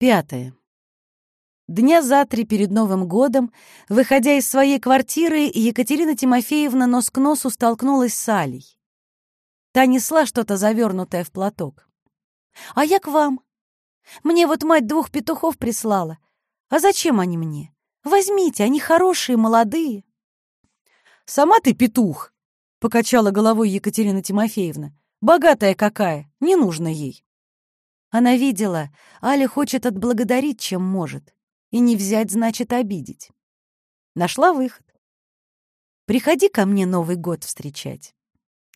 Пятое. Дня за три перед Новым годом, выходя из своей квартиры, Екатерина Тимофеевна нос к носу столкнулась с Алей. Та несла что-то завернутое в платок. «А я к вам. Мне вот мать двух петухов прислала. А зачем они мне? Возьмите, они хорошие, молодые». «Сама ты петух!» — покачала головой Екатерина Тимофеевна. «Богатая какая, не нужно ей». Она видела, Аля хочет отблагодарить, чем может, и не взять значит обидеть. Нашла выход. «Приходи ко мне Новый год встречать.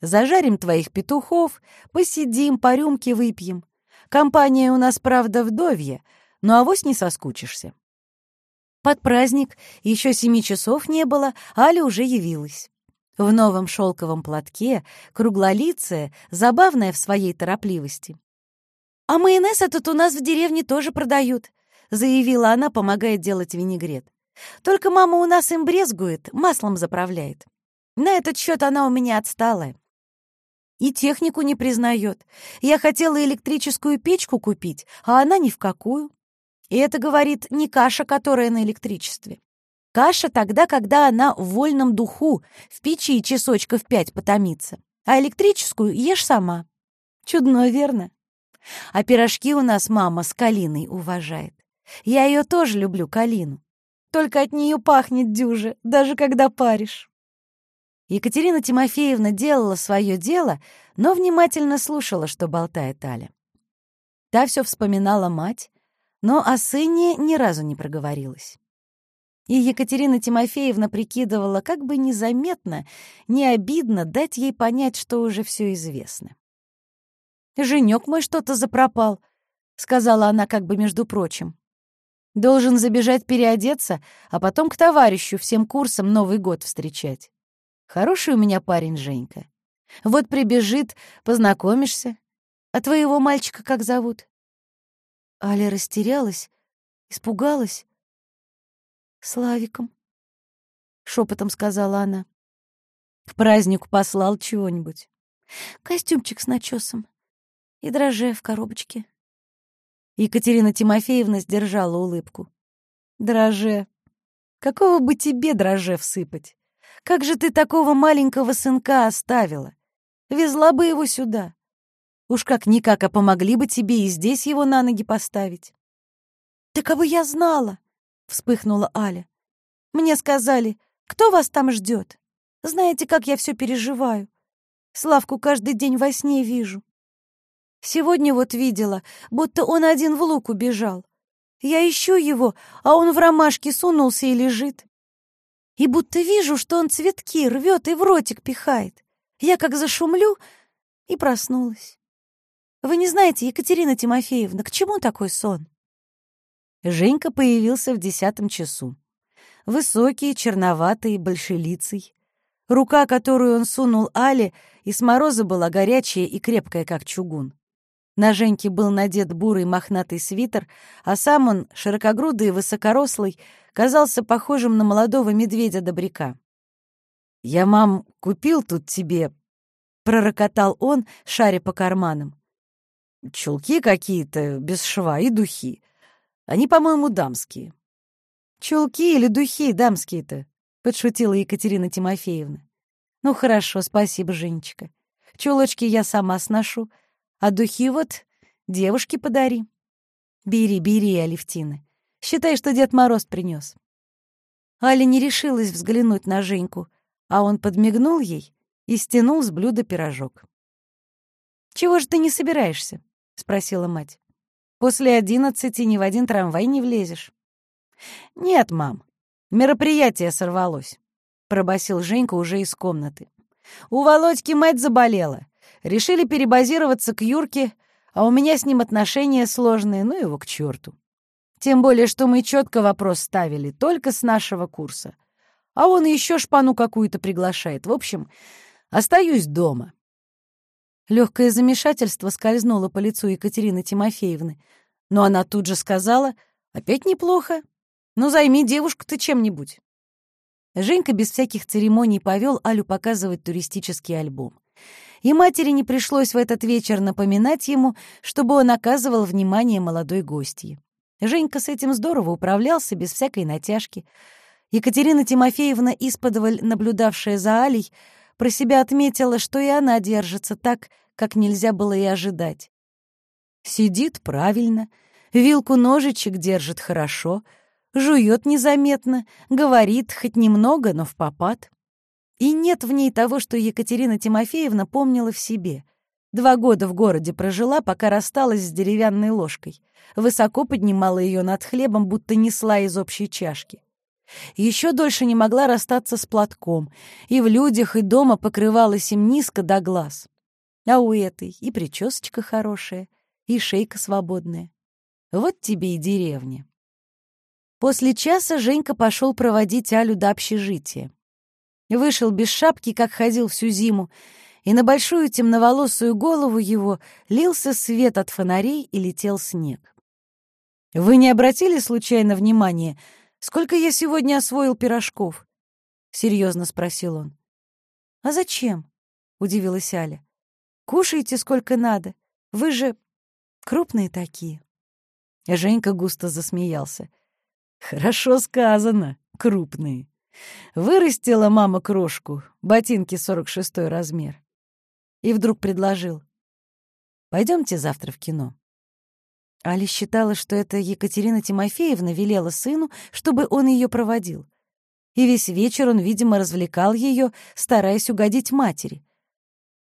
Зажарим твоих петухов, посидим, по рюмке выпьем. Компания у нас, правда, вдовья, но авось не соскучишься». Под праздник еще семи часов не было, Аля уже явилась. В новом шелковом платке, круглолицая, забавная в своей торопливости. «А майонез этот у нас в деревне тоже продают», — заявила она, помогая делать винегрет. «Только мама у нас им брезгует, маслом заправляет. На этот счет она у меня отсталая. И технику не признает. Я хотела электрическую печку купить, а она ни в какую. И это, говорит, не каша, которая на электричестве. Каша тогда, когда она в вольном духу, в печи часочков пять потомится. А электрическую ешь сама. Чудно, верно? А пирожки у нас мама с калиной уважает. Я ее тоже люблю, калину. Только от нее пахнет дюже, даже когда паришь. Екатерина Тимофеевна делала свое дело, но внимательно слушала, что болтает Аля. Та все вспоминала мать, но о сыне ни разу не проговорилась. И Екатерина Тимофеевна прикидывала, как бы незаметно, не обидно дать ей понять, что уже все известно. Женек мой что-то запропал», — сказала она как бы между прочим. «Должен забежать переодеться, а потом к товарищу всем курсом Новый год встречать. Хороший у меня парень Женька. Вот прибежит, познакомишься. А твоего мальчика как зовут?» Аля растерялась, испугалась. «Славиком», — шепотом сказала она. «К празднику послал чего-нибудь. Костюмчик с начесом и дрожжи в коробочке. Екатерина Тимофеевна сдержала улыбку. Дрожже. Какого бы тебе дрожже всыпать? Как же ты такого маленького сынка оставила? Везла бы его сюда. Уж как-никак, а помогли бы тебе и здесь его на ноги поставить. «Так а бы я знала!» — вспыхнула Аля. «Мне сказали, кто вас там ждет? Знаете, как я все переживаю? Славку каждый день во сне вижу. Сегодня вот видела, будто он один в лук убежал. Я ищу его, а он в ромашке сунулся и лежит. И будто вижу, что он цветки рвет и в ротик пихает. Я как зашумлю и проснулась. Вы не знаете, Екатерина Тимофеевна, к чему такой сон? Женька появился в десятом часу. Высокий, черноватый, большелицый. Рука, которую он сунул Але, и мороза была горячая и крепкая, как чугун. На Женьке был надет бурый мохнатый свитер, а сам он, широкогрудый и высокорослый, казался похожим на молодого медведя-добряка. «Я, мам, купил тут тебе...» — пророкотал он, шаря по карманам. «Чулки какие-то, без шва, и духи. Они, по-моему, дамские». «Чулки или духи дамские-то?» — подшутила Екатерина Тимофеевна. «Ну, хорошо, спасибо, Женечка. Чулочки я сама сношу». А духи вот девушке подари. Бери, бери, Алевтина. Считай, что Дед Мороз принес. Аля не решилась взглянуть на Женьку, а он подмигнул ей и стянул с блюда пирожок. «Чего же ты не собираешься?» — спросила мать. «После одиннадцати ни в один трамвай не влезешь». «Нет, мам, мероприятие сорвалось», — пробасил Женька уже из комнаты. «У Володьки мать заболела. Решили перебазироваться к Юрке, а у меня с ним отношения сложные, ну его к черту. Тем более, что мы четко вопрос ставили, только с нашего курса. А он еще шпану какую-то приглашает. В общем, остаюсь дома. Легкое замешательство скользнуло по лицу Екатерины Тимофеевны, но она тут же сказала, «Опять неплохо. Ну, займи девушку ты чем-нибудь». Женька без всяких церемоний повел Алю показывать туристический альбом и матери не пришлось в этот вечер напоминать ему, чтобы он оказывал внимание молодой гостье. Женька с этим здорово управлялся, без всякой натяжки. Екатерина Тимофеевна, исподволь наблюдавшая за Алей, про себя отметила, что и она держится так, как нельзя было и ожидать. Сидит правильно, вилку-ножичек держит хорошо, жует незаметно, говорит хоть немного, но в попад. И нет в ней того, что Екатерина Тимофеевна помнила в себе. Два года в городе прожила, пока рассталась с деревянной ложкой. Высоко поднимала ее над хлебом, будто несла из общей чашки. Еще дольше не могла расстаться с платком, и в людях, и дома покрывалась им низко до глаз. А у этой и причесочка хорошая, и шейка свободная. Вот тебе и деревня. После часа Женька пошел проводить Алю до общежития. Вышел без шапки, как ходил всю зиму, и на большую темноволосую голову его лился свет от фонарей и летел снег. «Вы не обратили случайно внимания, сколько я сегодня освоил пирожков?» — серьезно спросил он. «А зачем?» — удивилась Аля. «Кушайте сколько надо. Вы же крупные такие». Женька густо засмеялся. «Хорошо сказано, крупные. Вырастила мама крошку, ботинки 46 размер. И вдруг предложил. Пойдемте завтра в кино. Али считала, что это Екатерина Тимофеевна велела сыну, чтобы он ее проводил. И весь вечер он, видимо, развлекал ее, стараясь угодить матери.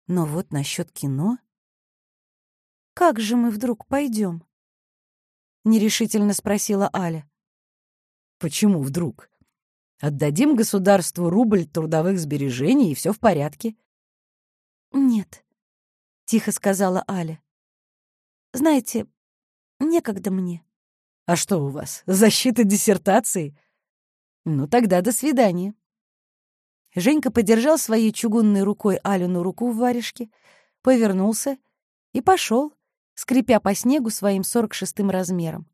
Но вот насчет кино... «Как же мы вдруг пойдем?» — нерешительно спросила Аля. «Почему вдруг? Отдадим государству рубль трудовых сбережений, и все в порядке». «Нет», — тихо сказала Аля. «Знаете, некогда мне». «А что у вас, защита диссертации?» «Ну тогда до свидания». Женька подержал своей чугунной рукой Алину руку в варежке, повернулся и пошел, скрипя по снегу своим сорок шестым размером.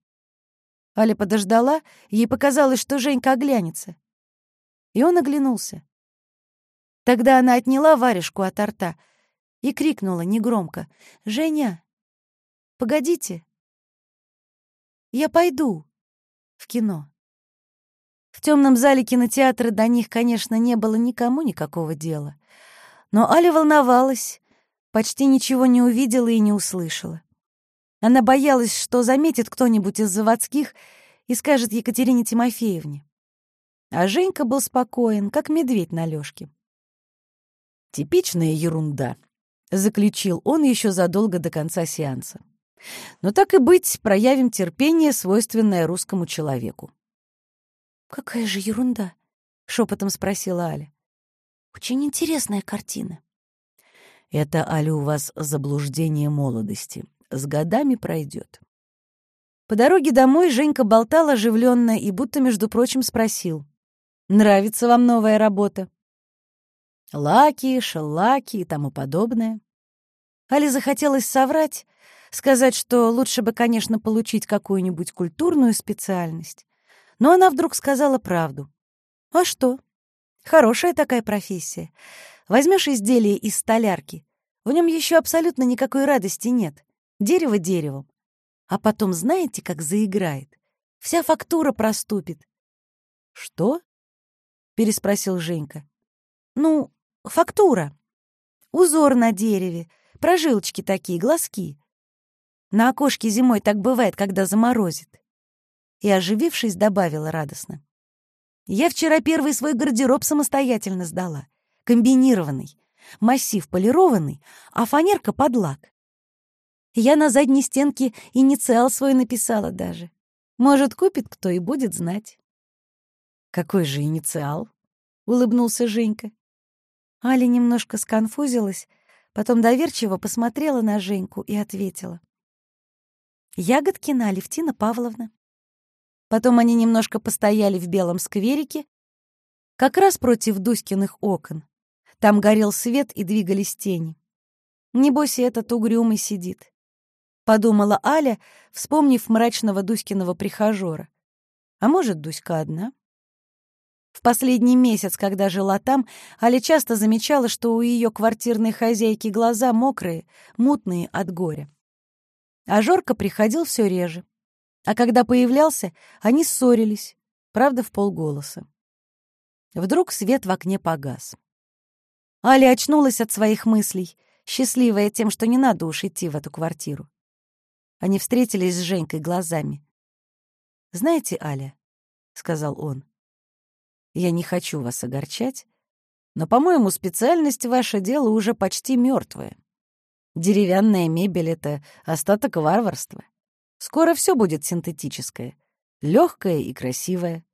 Аля подождала, ей показалось, что Женька оглянется. И он оглянулся. Тогда она отняла варежку от рта и крикнула негромко. «Женя, погодите, я пойду в кино». В темном зале кинотеатра до них, конечно, не было никому никакого дела. Но Аля волновалась, почти ничего не увидела и не услышала. Она боялась, что заметит кто-нибудь из заводских и скажет Екатерине Тимофеевне. А Женька был спокоен, как медведь на лёжке. «Типичная ерунда», — заключил он еще задолго до конца сеанса. «Но так и быть, проявим терпение, свойственное русскому человеку». «Какая же ерунда?» — шепотом спросила Аля. «Очень интересная картина». «Это, Аля, у вас заблуждение молодости с годами пройдет. По дороге домой Женька болтал оживленно и будто, между прочим, спросил. «Нравится вам новая работа?» Лаки, шеллаки и тому подобное. Али захотелось соврать, сказать, что лучше бы, конечно, получить какую-нибудь культурную специальность. Но она вдруг сказала правду. «А что? Хорошая такая профессия. Возьмешь изделие из столярки, в нем еще абсолютно никакой радости нет дерево деревом. А потом знаете, как заиграет? Вся фактура проступит. «Что?» — переспросил Женька. «Ну, фактура. Узор на дереве, прожилочки такие, глазки. На окошке зимой так бывает, когда заморозит». И, оживившись, добавила радостно. «Я вчера первый свой гардероб самостоятельно сдала. Комбинированный. Массив полированный, а фанерка под лак. Я на задней стенке инициал свой написала даже. Может, купит кто и будет знать. «Какой же инициал?» — улыбнулся Женька. Аля немножко сконфузилась, потом доверчиво посмотрела на Женьку и ответила. «Ягодкина Алевтина Павловна». Потом они немножко постояли в белом скверике, как раз против Дуськиных окон. Там горел свет и двигались тени. Небось, и этот угрюмый сидит. — подумала Аля, вспомнив мрачного Дуськиного прихожора. А может, Дуська одна? В последний месяц, когда жила там, Аля часто замечала, что у ее квартирной хозяйки глаза мокрые, мутные от горя. А Жорка приходил все реже. А когда появлялся, они ссорились, правда, в полголоса. Вдруг свет в окне погас. Аля очнулась от своих мыслей, счастливая тем, что не надо уж идти в эту квартиру. Они встретились с Женькой глазами. «Знаете, Аля», — сказал он, — «я не хочу вас огорчать, но, по-моему, специальность ваше дело уже почти мертвая. Деревянная мебель — это остаток варварства. Скоро все будет синтетическое, легкое и красивое.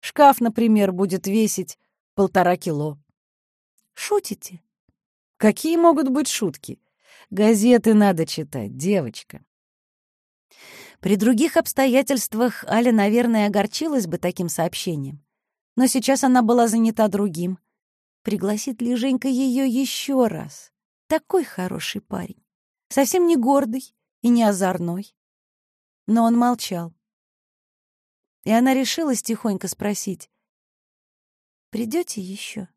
Шкаф, например, будет весить полтора кило. Шутите? Какие могут быть шутки? Газеты надо читать, девочка. При других обстоятельствах Аля, наверное, огорчилась бы таким сообщением. Но сейчас она была занята другим. Пригласит ли Женька ее еще раз? Такой хороший парень. Совсем не гордый и не озорной. Но он молчал. И она решилась тихонько спросить. «Придете еще?»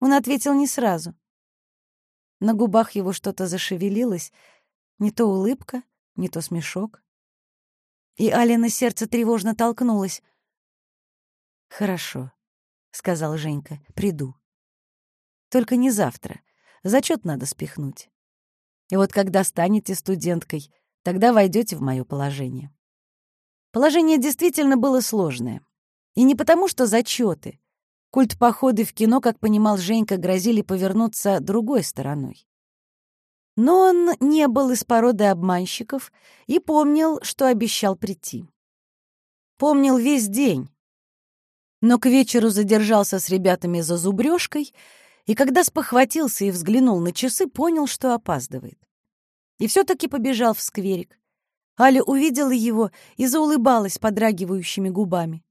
Он ответил не сразу. На губах его что-то зашевелилось, не то улыбка, не то смешок. И Алина сердце тревожно толкнулось. «Хорошо», — сказал Женька, — «приду. Только не завтра. Зачет надо спихнуть. И вот когда станете студенткой, тогда войдете в мое положение. Положение действительно было сложное. И не потому, что зачеты. Культ походы в кино, как понимал Женька, грозили повернуться другой стороной. Но он не был из породы обманщиков и помнил, что обещал прийти. Помнил весь день. Но к вечеру задержался с ребятами за зубрежкой и когда спохватился и взглянул на часы, понял, что опаздывает. И все-таки побежал в скверик. Аля увидела его и заулыбалась подрагивающими губами.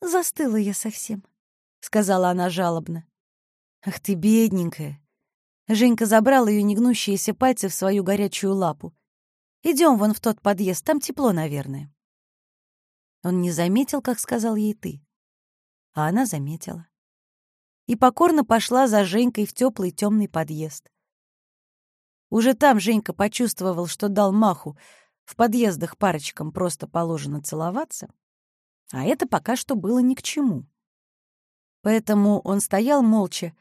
«Застыла я совсем», — сказала она жалобно. «Ах ты, бедненькая!» Женька забрал ее негнущиеся пальцы в свою горячую лапу. «Идем вон в тот подъезд, там тепло, наверное». Он не заметил, как сказал ей ты. А она заметила и покорно пошла за Женькой в теплый темный подъезд. Уже там Женька почувствовал, что дал маху. В подъездах парочкам просто положено целоваться, а это пока что было ни к чему. Поэтому он стоял молча,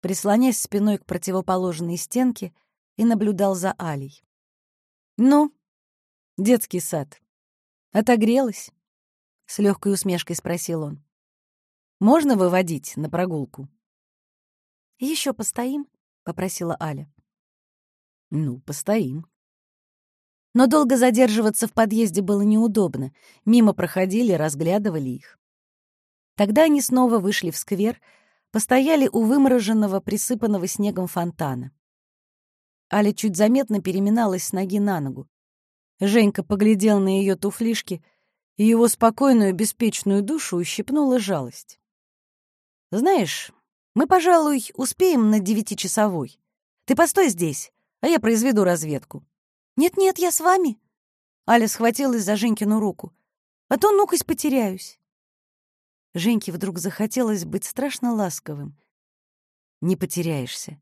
прислонясь спиной к противоположной стенке и наблюдал за Алей. «Ну, детский сад, отогрелась?» — с легкой усмешкой спросил он. Можно выводить на прогулку?» Еще постоим?» — попросила Аля. «Ну, постоим». Но долго задерживаться в подъезде было неудобно. Мимо проходили, разглядывали их. Тогда они снова вышли в сквер, постояли у вымороженного, присыпанного снегом фонтана. Аля чуть заметно переминалась с ноги на ногу. Женька поглядел на ее туфлишки, и его спокойную, беспечную душу ущипнула жалость. Знаешь, мы, пожалуй, успеем на девятичасовой. Ты постой здесь, а я произведу разведку. Нет-нет, я с вами. Аля схватилась за Женькину руку. А то, ну-кась, потеряюсь. Женьке вдруг захотелось быть страшно ласковым. Не потеряешься.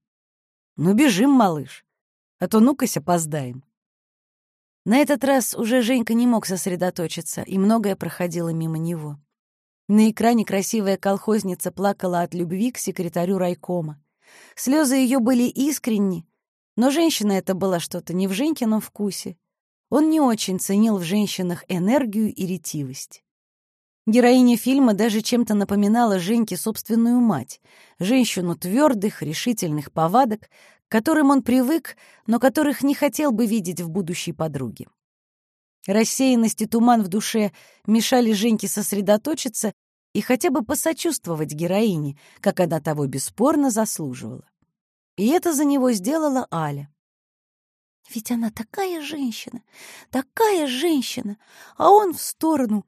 Ну, бежим, малыш, а то, ну-кась, опоздаем. На этот раз уже Женька не мог сосредоточиться, и многое проходило мимо него. На экране красивая колхозница плакала от любви к секретарю райкома. Слезы ее были искренни, но женщина это была что-то не в Женькином вкусе. Он не очень ценил в женщинах энергию и ретивость. Героиня фильма даже чем-то напоминала Женьке собственную мать, женщину твердых, решительных повадок, к которым он привык, но которых не хотел бы видеть в будущей подруге. Рассеянность и туман в душе мешали Женьке сосредоточиться и хотя бы посочувствовать героине, как она того бесспорно заслуживала. И это за него сделала Аля. Ведь она такая женщина, такая женщина, а он в сторону.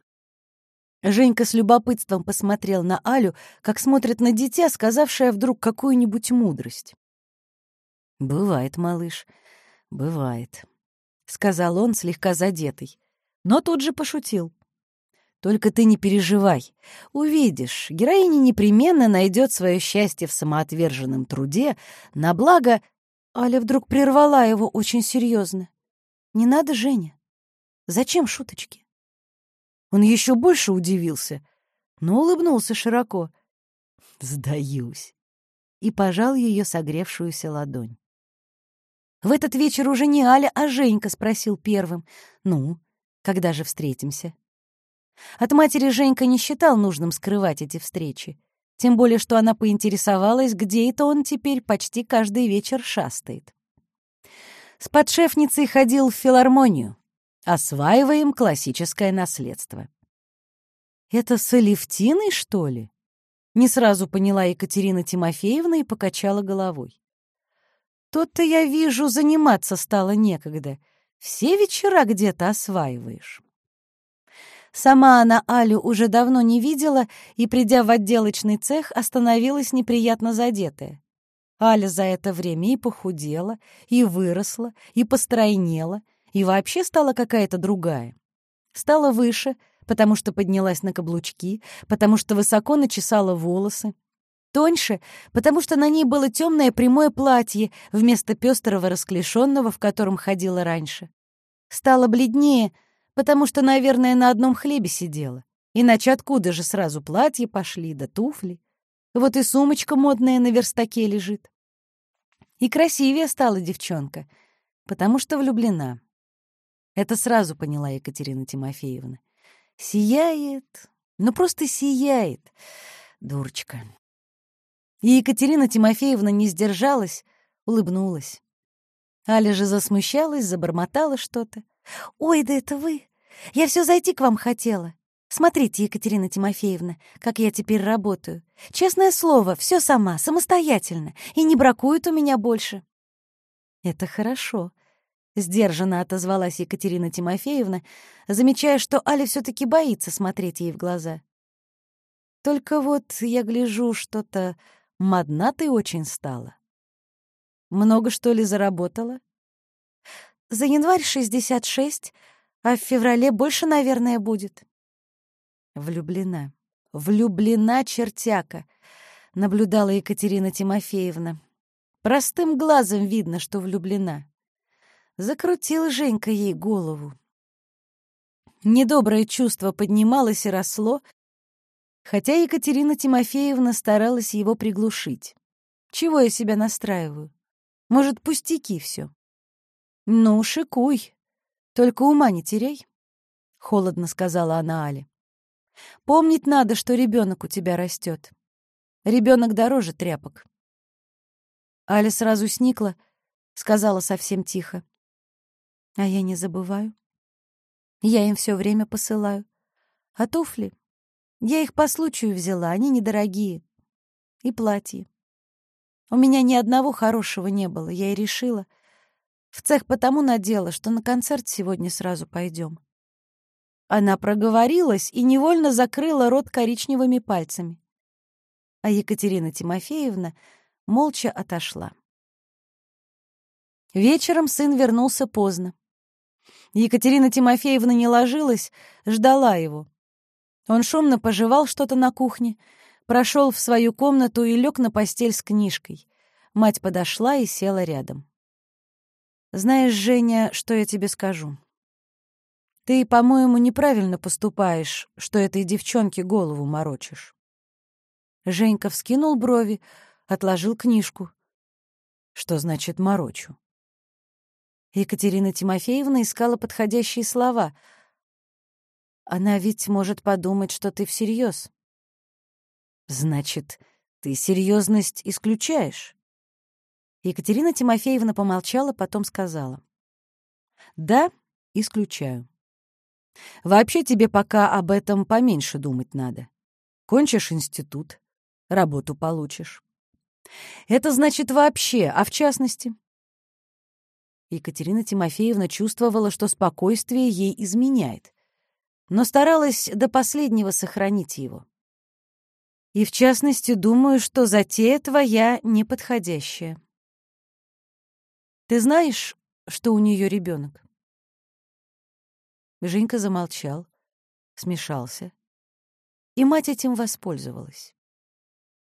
Женька с любопытством посмотрел на Алю, как смотрит на дитя, сказавшее вдруг какую-нибудь мудрость. «Бывает, малыш, бывает», — сказал он, слегка задетый. Но тут же пошутил. «Только ты не переживай. Увидишь, героиня непременно найдет свое счастье в самоотверженном труде на благо...» Аля вдруг прервала его очень серьезно. «Не надо, Женя. Зачем шуточки? Он еще больше удивился, но улыбнулся широко. «Сдаюсь!» и пожал ее согревшуюся ладонь. В этот вечер уже не Аля, а Женька спросил первым. «Ну, когда же встретимся?» От матери Женька не считал нужным скрывать эти встречи. Тем более, что она поинтересовалась, где это он теперь почти каждый вечер шастает. С подшефницей ходил в филармонию. Осваиваем классическое наследство. «Это с Алевтиной, что ли?» Не сразу поняла Екатерина Тимофеевна и покачала головой. «Тут-то я вижу, заниматься стало некогда. Все вечера где-то осваиваешь». Сама она Алю уже давно не видела и, придя в отделочный цех, остановилась неприятно задетая. Аля за это время и похудела, и выросла, и постройнела, и вообще стала какая-то другая. Стала выше, потому что поднялась на каблучки, потому что высоко начесала волосы. Тоньше, потому что на ней было темное прямое платье вместо пестрого расклешенного, в котором ходила раньше. Стала бледнее, потому что, наверное, на одном хлебе сидела. Иначе откуда же сразу платье пошли, да туфли? Вот и сумочка модная на верстаке лежит. И красивее стала девчонка, потому что влюблена. Это сразу поняла Екатерина Тимофеевна. Сияет, ну просто сияет, дурочка. И Екатерина Тимофеевна не сдержалась, улыбнулась. Аля же засмущалась, забормотала что-то. «Ой, да это вы! Я все зайти к вам хотела. Смотрите, Екатерина Тимофеевна, как я теперь работаю. Честное слово, все сама, самостоятельно, и не бракует у меня больше». «Это хорошо», Сдержанно отозвалась Екатерина Тимофеевна, замечая, что Аля все таки боится смотреть ей в глаза. «Только вот я гляжу, что-то модна ты очень стала. Много, что ли, заработала?» «За январь 66, а в феврале больше, наверное, будет». «Влюблена, влюблена чертяка», — наблюдала Екатерина Тимофеевна. «Простым глазом видно, что влюблена». Закрутил Женька ей голову. Недоброе чувство поднималось и росло, хотя Екатерина Тимофеевна старалась его приглушить. Чего я себя настраиваю? Может, пустяки все? Ну, шикуй, только ума не теряй, — холодно сказала она Але. Помнить надо, что ребенок у тебя растет. Ребенок дороже тряпок. Аля сразу сникла, сказала совсем тихо. А я не забываю. Я им все время посылаю. А туфли? Я их по случаю взяла, они недорогие. И платье. У меня ни одного хорошего не было, я и решила. В цех потому надела, что на концерт сегодня сразу пойдем. Она проговорилась и невольно закрыла рот коричневыми пальцами. А Екатерина Тимофеевна молча отошла. Вечером сын вернулся поздно. Екатерина Тимофеевна не ложилась, ждала его. Он шумно пожевал что-то на кухне, прошел в свою комнату и лег на постель с книжкой. Мать подошла и села рядом. «Знаешь, Женя, что я тебе скажу? Ты, по-моему, неправильно поступаешь, что этой девчонке голову морочишь». Женька вскинул брови, отложил книжку. «Что значит «морочу»?» Екатерина Тимофеевна искала подходящие слова. Она ведь может подумать, что ты всерьез. Значит, ты серьезность исключаешь? Екатерина Тимофеевна помолчала, потом сказала. Да, исключаю. Вообще тебе пока об этом поменьше думать надо. Кончишь институт, работу получишь. Это значит вообще, а в частности? Екатерина Тимофеевна чувствовала, что спокойствие ей изменяет, но старалась до последнего сохранить его. И, в частности, думаю, что затея твоя неподходящая. Ты знаешь, что у нее ребенок? Женька замолчал, смешался, и мать этим воспользовалась.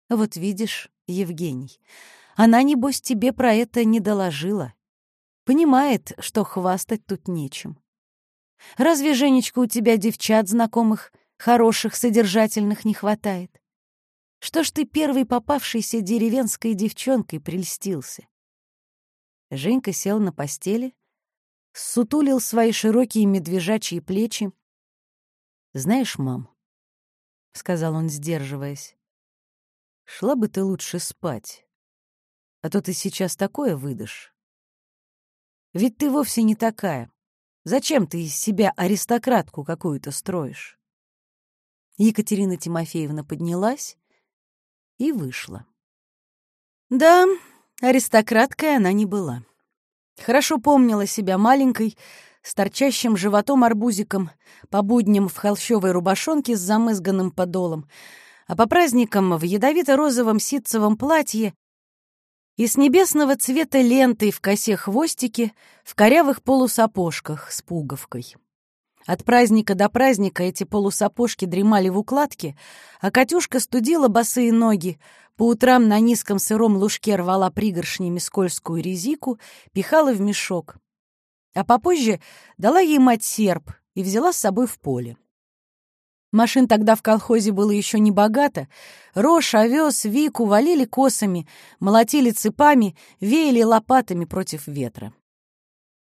Вот видишь, Евгений, она, небось, тебе про это не доложила. Понимает, что хвастать тут нечем. Разве, Женечка, у тебя девчат знакомых, хороших, содержательных не хватает? Что ж ты первой попавшейся деревенской девчонкой прельстился? Женька сел на постели, сутулил свои широкие медвежачьи плечи. «Знаешь, мам», — сказал он, сдерживаясь, — «шла бы ты лучше спать, а то ты сейчас такое выдашь. Ведь ты вовсе не такая. Зачем ты из себя аристократку какую-то строишь?» Екатерина Тимофеевна поднялась и вышла. Да, аристократкой она не была. Хорошо помнила себя маленькой, с торчащим животом-арбузиком, по будням в холщовой рубашонке с замызганным подолом, а по праздникам в ядовито-розовом ситцевом платье и с небесного цвета лентой в косе хвостики в корявых полусапожках с пуговкой. От праздника до праздника эти полусапожки дремали в укладке, а Катюшка студила босые ноги, по утрам на низком сыром лужке рвала пригоршнями скользкую резику, пихала в мешок. А попозже дала ей мать серп и взяла с собой в поле. Машин тогда в колхозе было еще не богато. Рожь, овес, вику валили косами, молотили цепами, веяли лопатами против ветра.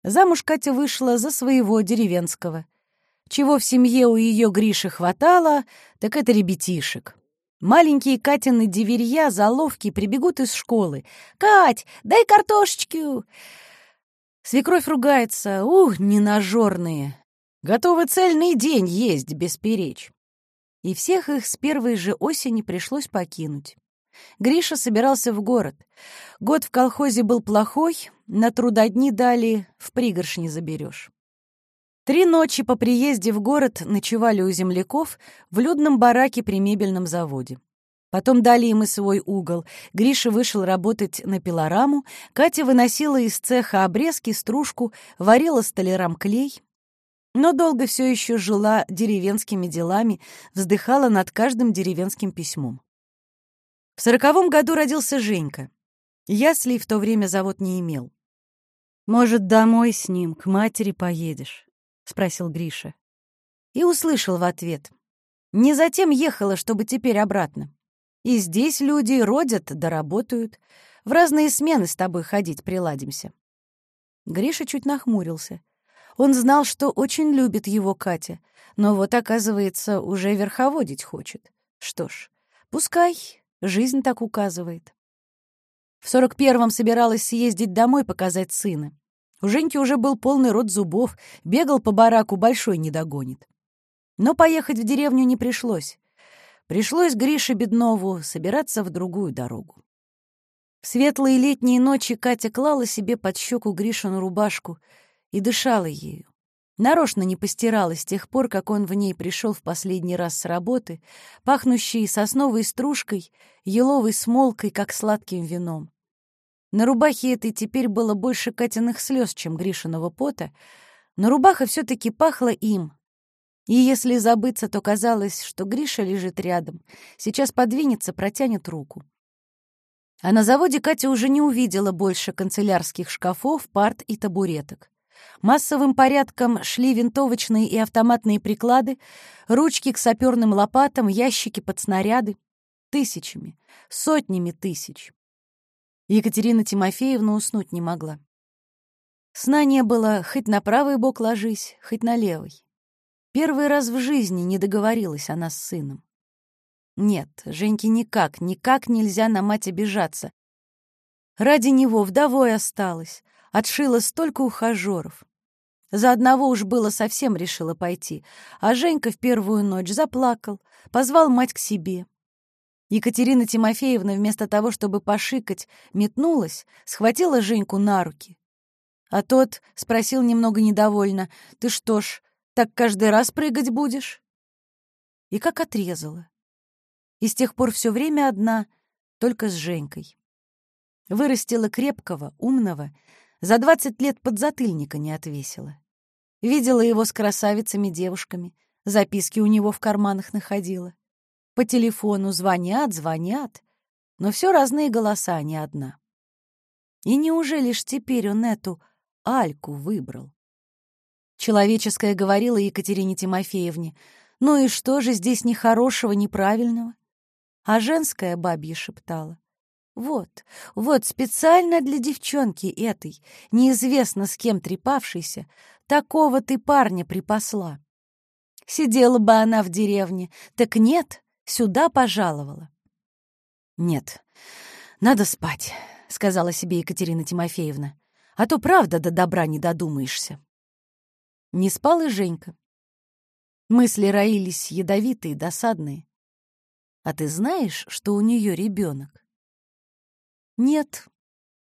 Замуж Катя вышла за своего деревенского — чего в семье у ее Гриши хватало, так это ребятишек. Маленькие Катины деверья, заловки прибегут из школы. «Кать, дай картошечку!» Свекровь ругается. «Ух, ненажерные! Готовы цельный день есть бесперечь!» И всех их с первой же осени пришлось покинуть. Гриша собирался в город. Год в колхозе был плохой, на трудодни дали, в пригоршни заберешь. Три ночи по приезде в город ночевали у земляков в людном бараке при мебельном заводе. Потом дали им и свой угол. Гриша вышел работать на пилораму, Катя выносила из цеха обрезки, стружку, варила столярам клей. Но долго все еще жила деревенскими делами, вздыхала над каждым деревенским письмом. В сороковом году родился Женька. Яслей в то время завод не имел. «Может, домой с ним, к матери поедешь?» — спросил Гриша. И услышал в ответ. «Не затем ехала, чтобы теперь обратно. И здесь люди родят да работают. В разные смены с тобой ходить приладимся». Гриша чуть нахмурился. Он знал, что очень любит его Катя, но вот, оказывается, уже верховодить хочет. Что ж, пускай, жизнь так указывает. В сорок первом собиралась съездить домой показать сына. У Женьки уже был полный рот зубов, бегал по бараку, большой не догонит. Но поехать в деревню не пришлось. Пришлось Грише Беднову собираться в другую дорогу. В светлые летние ночи Катя клала себе под щеку Гришину рубашку и дышала ею. Нарочно не постирала с тех пор, как он в ней пришел в последний раз с работы, пахнущей сосновой стружкой, еловой смолкой, как сладким вином. На рубахе этой теперь было больше Катиных слез, чем Гришиного пота, но рубаха все-таки пахла им. И если забыться, то казалось, что Гриша лежит рядом, сейчас подвинется, протянет руку. А на заводе Катя уже не увидела больше канцелярских шкафов, парт и табуреток. Массовым порядком шли винтовочные и автоматные приклады, ручки к саперным лопатам, ящики под снаряды. Тысячами, сотнями тысяч. Екатерина Тимофеевна уснуть не могла. Сна не было, хоть на правый бок ложись, хоть на левый. Первый раз в жизни не договорилась она с сыном. Нет, Женьке никак, никак нельзя на мать обижаться. Ради него вдовой осталась, отшила столько ухажеров. За одного уж было совсем решила пойти, а Женька в первую ночь заплакал, позвал мать к себе. Екатерина Тимофеевна вместо того, чтобы пошикать, метнулась, схватила Женьку на руки. А тот спросил немного недовольно, «Ты что ж, так каждый раз прыгать будешь?» И как отрезала. И с тех пор все время одна, только с Женькой. Вырастила крепкого, умного, за двадцать лет подзатыльника не отвесила. Видела его с красавицами-девушками, записки у него в карманах находила. По телефону звонят, звонят, но все разные голоса, а не одна. И неужели ж теперь он эту Альку выбрал? Человеческое говорила Екатерине Тимофеевне. Ну и что же здесь ни хорошего, ни правильного? А женское бабье шептала. Вот, вот, специально для девчонки этой, неизвестно с кем трепавшейся, такого ты парня припасла. Сидела бы она в деревне, так нет, сюда пожаловала. Нет, надо спать, — сказала себе Екатерина Тимофеевна, а то правда до добра не додумаешься. Не спал и Женька. Мысли роились ядовитые, досадные. А ты знаешь, что у нее ребенок? Нет,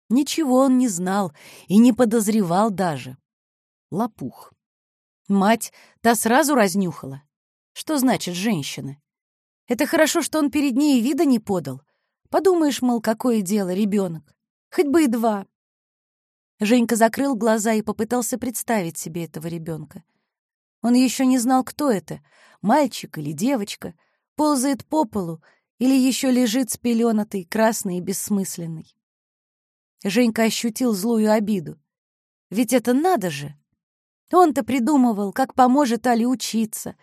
ничего он не знал и не подозревал даже. Лопух. Мать та сразу разнюхала. Что значит женщины? Это хорошо, что он перед ней вида не подал. Подумаешь, мол, какое дело, ребенок. Хоть бы и два. Женька закрыл глаза и попытался представить себе этого ребенка. Он еще не знал, кто это — мальчик или девочка, ползает по полу или еще лежит спеленатый, красный и бессмысленный. Женька ощутил злую обиду. Ведь это надо же! Он-то придумывал, как поможет Али учиться,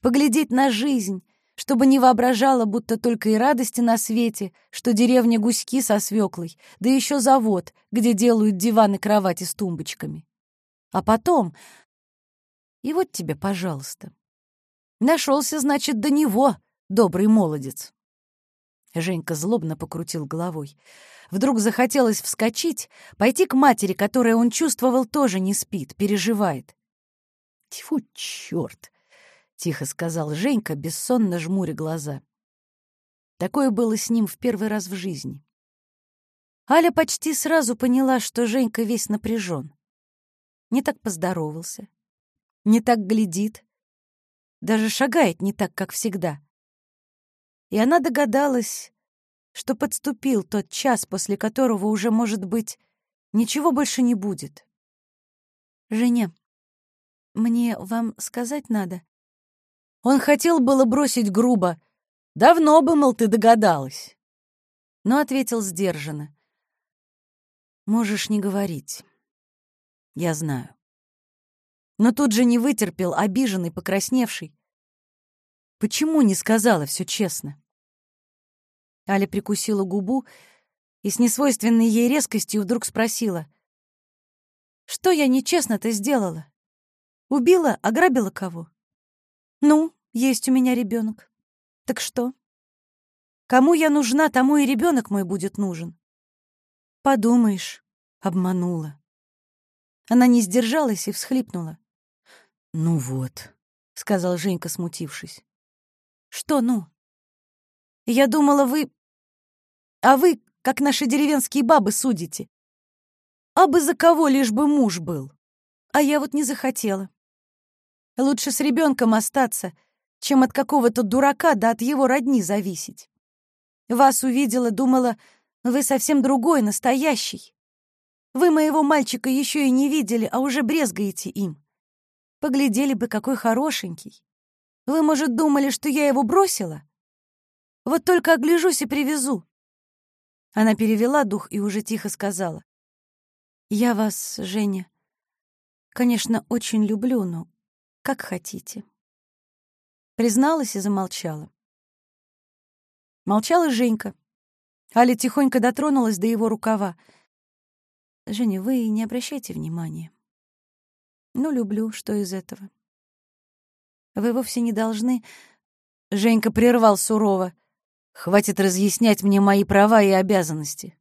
поглядеть на жизнь, чтобы не воображала, будто только и радости на свете, что деревня Гуськи со свеклой, да еще завод, где делают диваны кровати с тумбочками. А потом... И вот тебе, пожалуйста. Нашелся, значит, до него, добрый молодец. Женька злобно покрутил головой. Вдруг захотелось вскочить, пойти к матери, которая, он чувствовал, тоже не спит, переживает. Тьфу, черт! тихо сказал Женька, бессонно жмуря глаза. Такое было с ним в первый раз в жизни. Аля почти сразу поняла, что Женька весь напряжен. Не так поздоровался, не так глядит, даже шагает не так, как всегда. И она догадалась, что подступил тот час, после которого уже, может быть, ничего больше не будет. «Женя, мне вам сказать надо?» Он хотел было бросить грубо. «Давно бы, мол, ты догадалась!» Но ответил сдержанно. «Можешь не говорить. Я знаю». Но тут же не вытерпел, обиженный, покрасневший. «Почему не сказала все честно?» Аля прикусила губу и с несвойственной ей резкостью вдруг спросила. «Что я нечестно-то сделала? Убила, ограбила кого?» Ну, есть у меня ребенок. Так что? Кому я нужна, тому и ребенок мой будет нужен. Подумаешь, обманула. Она не сдержалась и всхлипнула. Ну вот, сказал Женька, смутившись. Что ну? Я думала, вы... А вы, как наши деревенские бабы, судите. А бы за кого лишь бы муж был. А я вот не захотела. Лучше с ребенком остаться, чем от какого-то дурака да от его родни зависеть. Вас увидела, думала, вы совсем другой, настоящий. Вы моего мальчика еще и не видели, а уже брезгаете им. Поглядели бы, какой хорошенький. Вы, может, думали, что я его бросила? Вот только огляжусь и привезу. Она перевела дух и уже тихо сказала. «Я вас, Женя, конечно, очень люблю, но как хотите. Призналась и замолчала. Молчала Женька. Аля тихонько дотронулась до его рукава. «Женя, вы не обращайте внимания. Ну, люблю, что из этого? Вы вовсе не должны...» Женька прервал сурово. «Хватит разъяснять мне мои права и обязанности.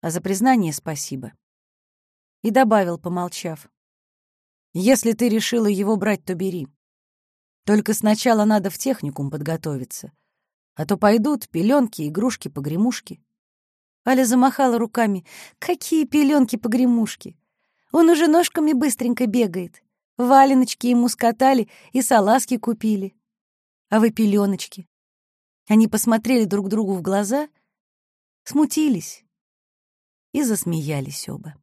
А за признание спасибо». И добавил, помолчав. Если ты решила его брать, то бери. Только сначала надо в техникум подготовиться. А то пойдут пеленки, игрушки, погремушки. Аля замахала руками. Какие пеленки, погремушки? Он уже ножками быстренько бегает. Валеночки ему скатали и салазки купили. А вы пеленочки. Они посмотрели друг другу в глаза, смутились и засмеялись оба.